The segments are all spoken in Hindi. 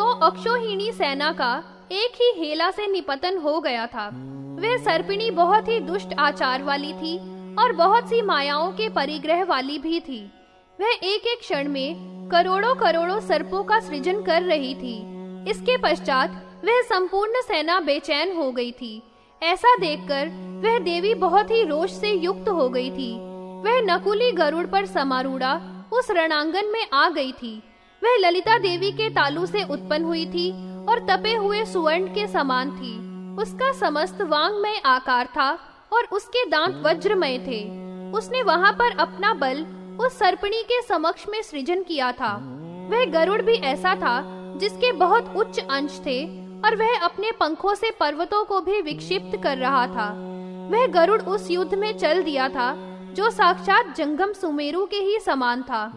सौ अक्षोहिणी सेना का एक ही हेला से निपतन हो गया था। वह सर्पिणी बहुत ही दुष्ट आचार वाली थी और बहुत सी मायाओं के परिग्रह वाली भी थी। वह एक एक क्षण में करोड़ों करोड़ों सर्पों का सृजन कर रही थी। इसके पश्चात वह संपूर्ण सेना बेचैन हो गई थी। ऐसा देखकर वह देवी बहुत ही रोष से युक्त हो गई थी। वह नकुली गरुड़ पर समारूढ़ा उस रणांगन में आ गई थी। वह ललिता देवी के तालू से उत्पन्न हुई थी और तपे हुए सुवर्ण के समान थी। उसका समस्त वांगमय आकार था और उसके दांत वज्रमय थे। उसने वहाँ पर अपना बल उस सर्पणी के समक्ष में सृजन किया था। वह गरुड़ भी ऐसा था जिसके बहुत उच्च अंश थे और वह अपने पंखों से पर्वतों को भी विक्षिप्त कर रहा था। वह गरुड़ उस युद्ध में चल दिया था जो साक्षात जंगम सुमेरु के ही समान था।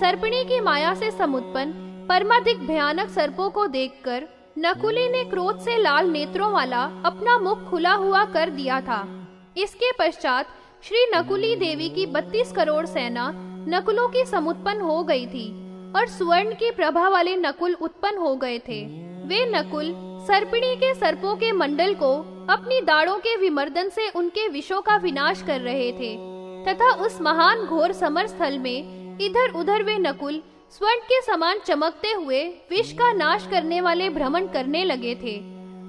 सर्पिणी की माया से समुत्पन्न, परमाधिक भयानक सर्पों को देखकर नकुली ने क्रोध से लाल नेत्रों वाला अपना मुख खुला हुआ कर दिया था। इसके पश्चात श्री नकुली देवी की बत्तीस करोड़ सेना नकुलों की समुत्पन्न हो गई थी और स्वर्ण की प्रभा वाले नकुल उत्पन्न हो गए थे। वे नकुल सर्पिणी के सर्पों के मंडल को अपनी दाड़ों के विमर्दन से उनके विषों का विनाश कर रहे थे तथा उस महान घोर समर स्थल में इधर उधर वे नकुल स्वर्ण के समान चमकते हुए विष का नाश करने वाले भ्रमण करने लगे थे।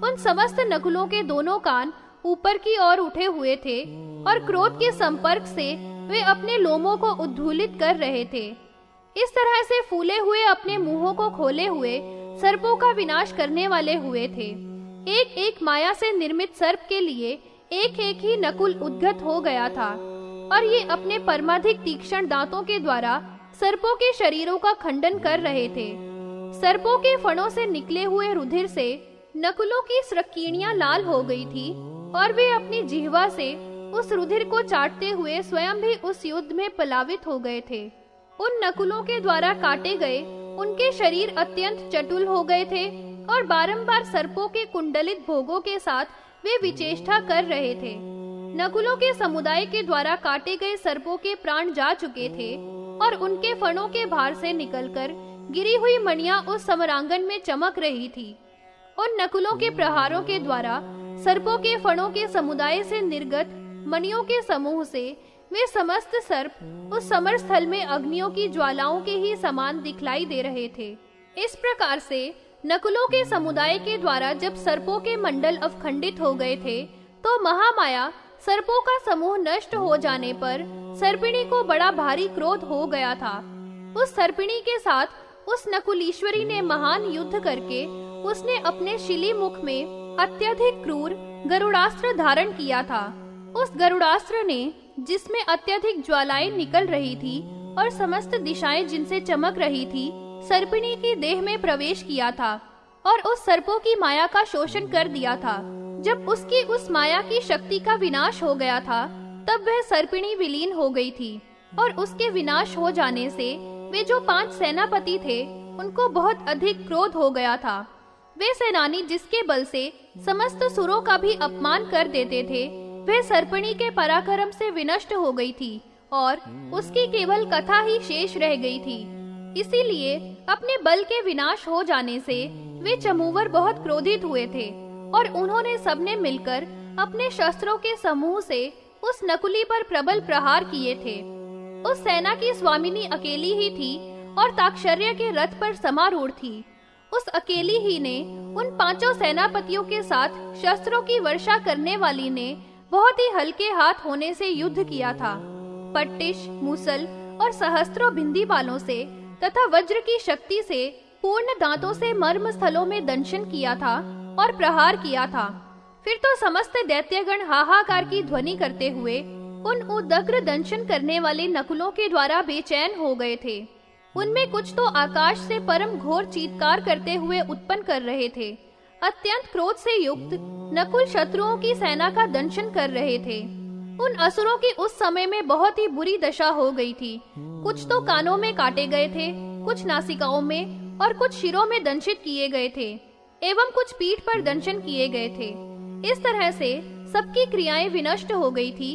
उन समस्त नकुलों के दोनों कान ऊपर की ओर उठे हुए थे और क्रोध के संपर्क से वे अपने लोमों को उद्धूलित कर रहे थे। इस तरह से फूले हुए अपने मुंहों को खोले हुए सर्पों का विनाश करने वाले हुए थे। एक एक माया से निर्मित सर्प के लिए एक एक ही नकुल उद्गत हो गया था। और ये अपने परमाधिक तीक्ष्ण दांतों के द्वारा सर्पों के शरीरों का खंडन कर रहे थे। सर्पों के फणों से निकले हुए रुधिर से नकुलों की स्रकीणियाँ लाल हो गई थी और वे अपनी जिह्वा से उस रुधिर को चाटते हुए स्वयं भी उस युद्ध में पलावित हो गए थे। उन नकुलों के द्वारा काटे गए उनके शरीर अत्यंत चटुल हो गए थे और बारंबार सर्पों के कुंडलित भोगों के साथ वे विचेष्टा कर रहे थे। नकुलों के समुदाय के द्वारा काटे गए सर्पों के प्राण जा चुके थे और उनके फणों के भार से निकलकर गिरी हुई मणियाँ उस समरांगन में चमक रही थी। उन नकुलों के प्रहारों के द्वारा सर्पों के फणों के समुदाय से निर्गत मणियों के समूह से वे समस्त सर्प उस समर स्थल में अग्नियों की ज्वालाओं के ही समान दिखलाई दे रहे थे। इस प्रकार से नकुलों के समुदाय के द्वारा जब सर्पों के मंडल अवखंडित हो गए थे तो महामाया सर्पों का समूह नष्ट हो जाने पर सर्पिणी को बड़ा भारी क्रोध हो गया था। उस सर्पिणी के साथ उस नकुलीश्वरी ने महान युद्ध करके उसने अपने शिली मुख में अत्यधिक क्रूर गरुड़ास्त्र धारण किया था। उस गरुड़ास्त्र ने, जिसमें अत्यधिक ज्वालाएँ निकल रही थी और समस्त दिशाएँ जिनसे चमक रही थी, सर्पिणी की देह में प्रवेश किया था और उस सर्पों की माया का शोषण कर दिया था। जब उसकी उस माया की शक्ति का विनाश हो गया था, तब वह सर्पिणी विलीन हो गई थी, और उसके विनाश हो जाने से वे जो पाँच सेनापति थे, उनको बहुत अधिक क्रोध हो गया था। वे सेनानी जिसके बल से समस्त सुरों का भी अपमान कर देते थे, वह सर्पणी के पराक्रम से विनष्ट हो गई थी, और उसकी केवल कथा ही शेष रह गई थी। इसीलिए अपने बल के विनाश हो जाने से वे चमूवर बहुत क्रोधित हुए थे। और उन्होंने सबने मिलकर अपने शस्त्रों के समूह से उस नकुली पर प्रबल प्रहार किए थे। उस सेना की स्वामिनी अकेली ही थी और ताक्षर्य के रथ पर समारूढ़ थी। उस अकेली ही ने उन पाँचों सेनापतियों के साथ शस्त्रों की वर्षा करने वाली ने बहुत ही हल्के हाथ होने से युद्ध किया था। पट्टिश, मुसल और सहस्त्रों भिंदी बालों से तथा वज्र की शक्ति से पूर्ण दांतों से मर्म स्थलों में दंशन किया था। और प्रहार किया था। फिर तो समस्त दैत्यगण हाहाकार की ध्वनि करते हुए उन उदग्र दंशन करने वाले नकुलों के द्वारा बेचैन हो गए थे। उनमें कुछ तो आकाश से परम घोर चीतकार करते हुए उत्पन्न कर रहे थे। अत्यंत क्रोध से युक्त नकुल शत्रुओं की सेना का दंशन कर रहे थे। उन असुरों की उस समय में बहुत ही बुरी दशा हो गई थी। कुछ तो कानों में काटे गए थे, कुछ नासिकाओं में और कुछ शिरों में दंशित किए गए थे। एवं कुछ पीठ पर दंशन किए गए थे। इस तरह से सबकी क्रियाएँ विनष्ट हो गई थी।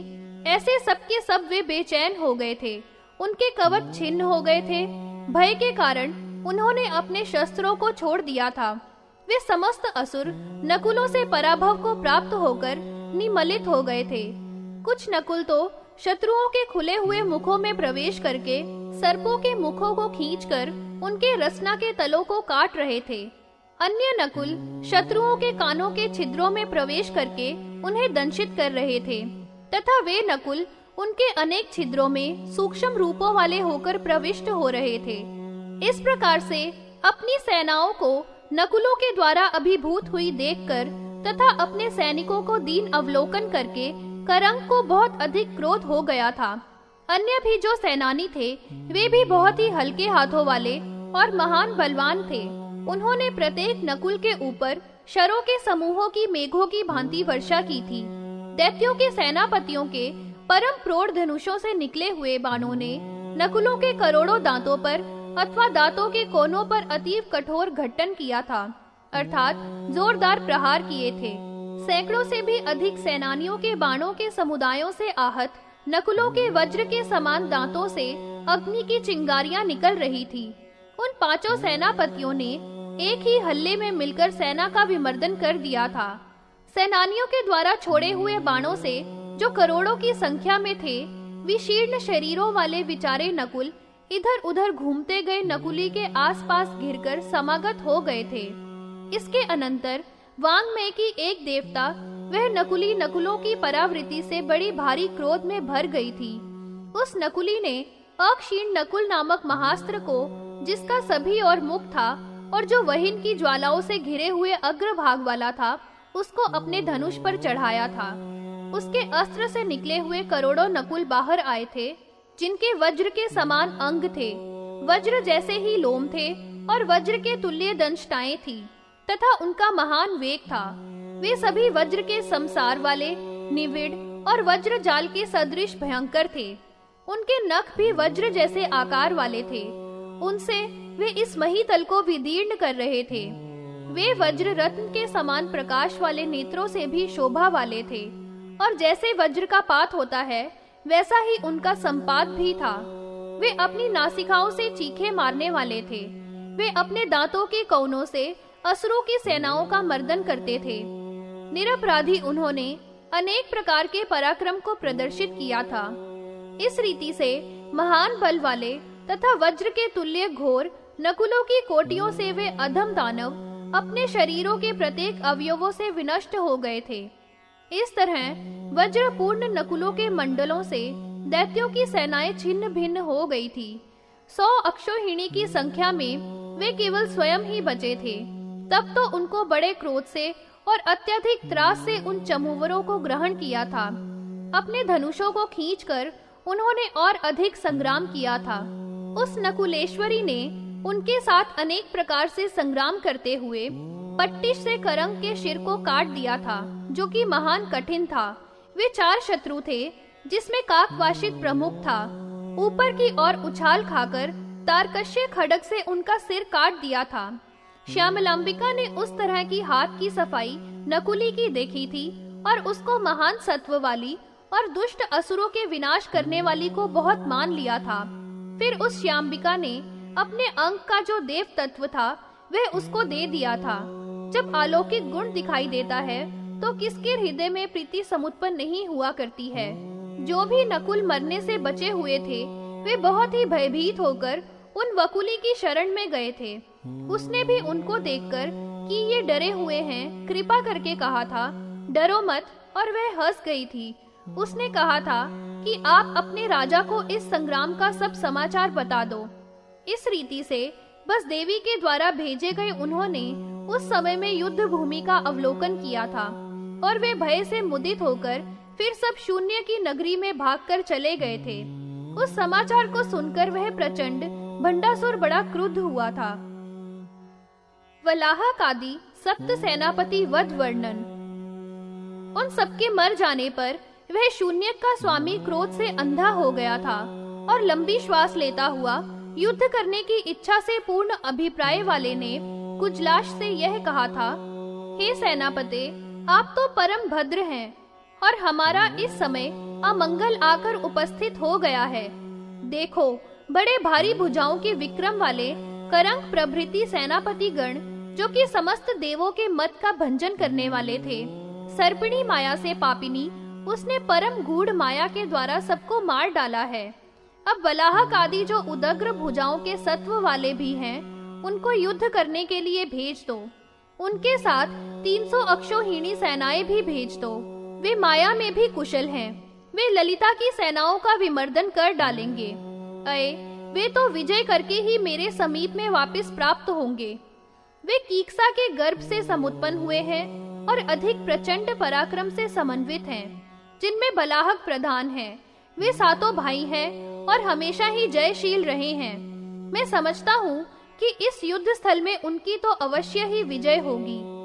ऐसे सबके सब वे बेचैन हो गए थे। उनके कवच छिन्न हो गए थे। भय के कारण उन्होंने अपने शस्त्रों को छोड़ दिया था। वे समस्त असुर, नकुलों से पराभव को प्राप्त होकर निमलित हो गए थे। कुछ नकुल तो शत्रुओं के खुले हुए मुखों में प्रवेश करके सर्पों के मुखों को खींचकर उनके रसना के तलों को काट रहे थे। अन्य नकुल शत्रुओं के कानों के छिद्रों में प्रवेश करके उन्हें दंशित कर रहे थे, तथा वे नकुल उनके अनेक छिद्रों में सूक्ष्म रूपों वाले होकर प्रविष्ट हो रहे थे। इस प्रकार से अपनी सेनाओं को नकुलों के द्वारा अभिभूत हुई देखकर तथा अपने सैनिकों को दीन अवलोकन करके करंग को बहुत अधिक क्रोध हो गया था। अन्य भी जो सेनानी थे, वे भी बहुत ही हल्के हाथों वाले और महान बलवान थे। उन्होंने प्रत्येक नकुल के ऊपर शरों के समूहों की मेघों की भांति वर्षा की थी। दैत्यों के सेनापतियों के परम प्रोढ़ धनुषों से निकले हुए बाणों ने नकुलों के करोड़ों दांतों पर अथवा दांतों के कोनों पर अतीव कठोर घटन किया था, अर्थात जोरदार प्रहार किए थे। सैकड़ों से भी अधिक सेनानियों के बाणों के समुदायों से आहत नकुलों के वज्र के समान दांतों से अग्नि की चिंगारियाँ निकल रही थी। उन पाँचों सेनापतियों ने एक ही हल्ले में मिलकर सेना का विमर्दन कर दिया था। सेनानियों के द्वारा छोड़े हुए बाणों से, जो करोड़ों की संख्या में थे, विशीर्ण शरीरों वाले विचारे नकुल इधर उधर घूमते गए नकुली के आसपास घिरकर समागत हो गए थे। इसके अनंतर, वांग में की एक देवता, वह नकुली नकुलों की परावृत्ति से बड़ी भारी क्रोध में भर गई थी। उस नकुली ने अक्षीण नकुल नामक महास्त्र को, जिसका सभी और मुख था और जो वहीन की ज्वालाओं से घिरे हुए अग्रभाग वाला था, उसको अपने धनुष पर चढ़ाया था। उसके अस्त्र से निकले हुए करोड़ों नकुल बाहर आए थे, जिनके वज्र के समान अंग थे। वज्र जैसे ही लोम थे और वज्र के तुल्य दंशटाएँ थी, तथा उनका महान वेग था। वे सभी वज्र के संसार वाले, निविड़ और वज्र जाल के सदृश भयंकर थे। उनके नख भी वज्र जैसे आकार वाले थे। उनसे वे इस महीतल को विदीर्ण कर रहे थे। वे वज्र रत्न के समान प्रकाश वाले नेत्रों से भी शोभा वाले थे। और जैसे वज्र का पात होता है, वैसा ही उनका संपाद भी था। वे अपनी नासिकाओं से चीखे मारने वाले थे। वे अपने दांतों के कौनों से असुरों की सेनाओं का मर्दन करते थे। निरपराधी उन्होंने अनेक प्रकार के पराक्रम को प्रदर्शित किया था। इस रीति से महान बल वाले तथा वज्र के तुल्य घोर, नकुलों की कोटियों से वे अधम दानव, अपने शरीरों के प्रत्येक अवयवों से विनष्ट हो गए थे। इस तरह वज्रपूर्ण नकुलों के मंडलों से दैत्यों की सेनाएँ छिन्न भिन्न हो गई थी। सौ अक्षोहिणी की संख्या में वे केवल स्वयं ही बचे थे। तब तो उनको बड़े क्रोध से और अत्यधिक त्रास से उन चमुवरों को ग्रहण किया था। अपने धनुषों को खींचकर उन्होंने और अधिक संग्राम किया था। उस नकुलेश्वरी ने उनके साथ अनेक प्रकार से संग्राम करते हुए पट्टिश से करंग के शिर को काट दिया था, जो कि महान कठिन था। वे चार शत्रु थे, जिसमें काकवाशित प्रमुख था। ऊपर की ओर उछाल खाकर तारकश्य खड़क से उनका सिर काट दिया था। श्यामलांबिका ने उस तरह की हाथ की सफ़ाई नकुली की देखी थी और उसको महान सत्व वाली और दुष्ट असुरों के विनाश करने वाली को बहुत मान लिया था। फिर उस श्याम्बिका ने अपने अंग का जो देव तत्व था, वह उसको दे दिया था। जब अलौकिक गुण दिखाई देता है तो किसके हृदय में प्रीति समुत्पन्न नहीं हुआ करती है? जो भी नकुल मरने से बचे हुए थे, वे बहुत ही भयभीत होकर उन वकुली की शरण में गए थे। उसने भी उनको देखकर कि ये डरे हुए हैं, कृपा करके कहा था, डरो मत, और वह हंस गई थी। उसने कहा था कि आप अपने राजा को इस संग्राम का सब समाचार बता दो। इस रीति से बस देवी के द्वारा भेजे गए उन्होंने उस समय में युद्ध भूमि का अवलोकन किया था और वे भय से मुदित होकर फिर सब शून्य की नगरी में भागकर चले गए थे। उस समाचार को सुनकर वह प्रचंड भंडासुर बड़ा क्रुद्ध हुआ था। वलाहा कादी सप्त सेनापति वध वर्णन उन सबके मर जाने पर वह शून्य का स्वामी क्रोध से अंधा हो गया था और लंबी श्वास लेता हुआ युद्ध करने की इच्छा से पूर्ण अभिप्राय वाले ने कुजलाश से यह कहा था, हे सेनापते, आप तो परम भद्र हैं और हमारा इस समय अमंगल आकर उपस्थित हो गया है। देखो, बड़े भारी भुजाओं के विक्रम वाले करंग प्रभृति सेनापति गण जो कि समस्त देवों के मत का भंजन करने वाले थे, सर्पिणी माया से पापिनी उसने परम गूढ़ माया के द्वारा सबको मार डाला है। अब बलाहक आदि जो उदग्र भुजाओं के सत्व वाले भी हैं, उनको युद्ध करने के लिए भेज दो। उनके साथ 300 अक्षोहिणी सेनाएँ भी भेज दो। वे माया में भी कुशल हैं। वे ललिता की सेनाओं का विमर्दन कर डालेंगे। अये, वे तो विजय करके ही मेरे समीप में वापस प्राप्त होंगे। वे कीक्सा के गर्भ से समुत्पन्न हुए हैं और अधिक प्रचंड पराक्रम से समन्वित हैं। जिनमें बलाहक प्रधान है। वे सातों भाई हैं और हमेशा ही जयशील रहे हैं। मैं समझता हूँ कि इस युद्ध स्थल में उनकी तो अवश्य ही विजय होगी।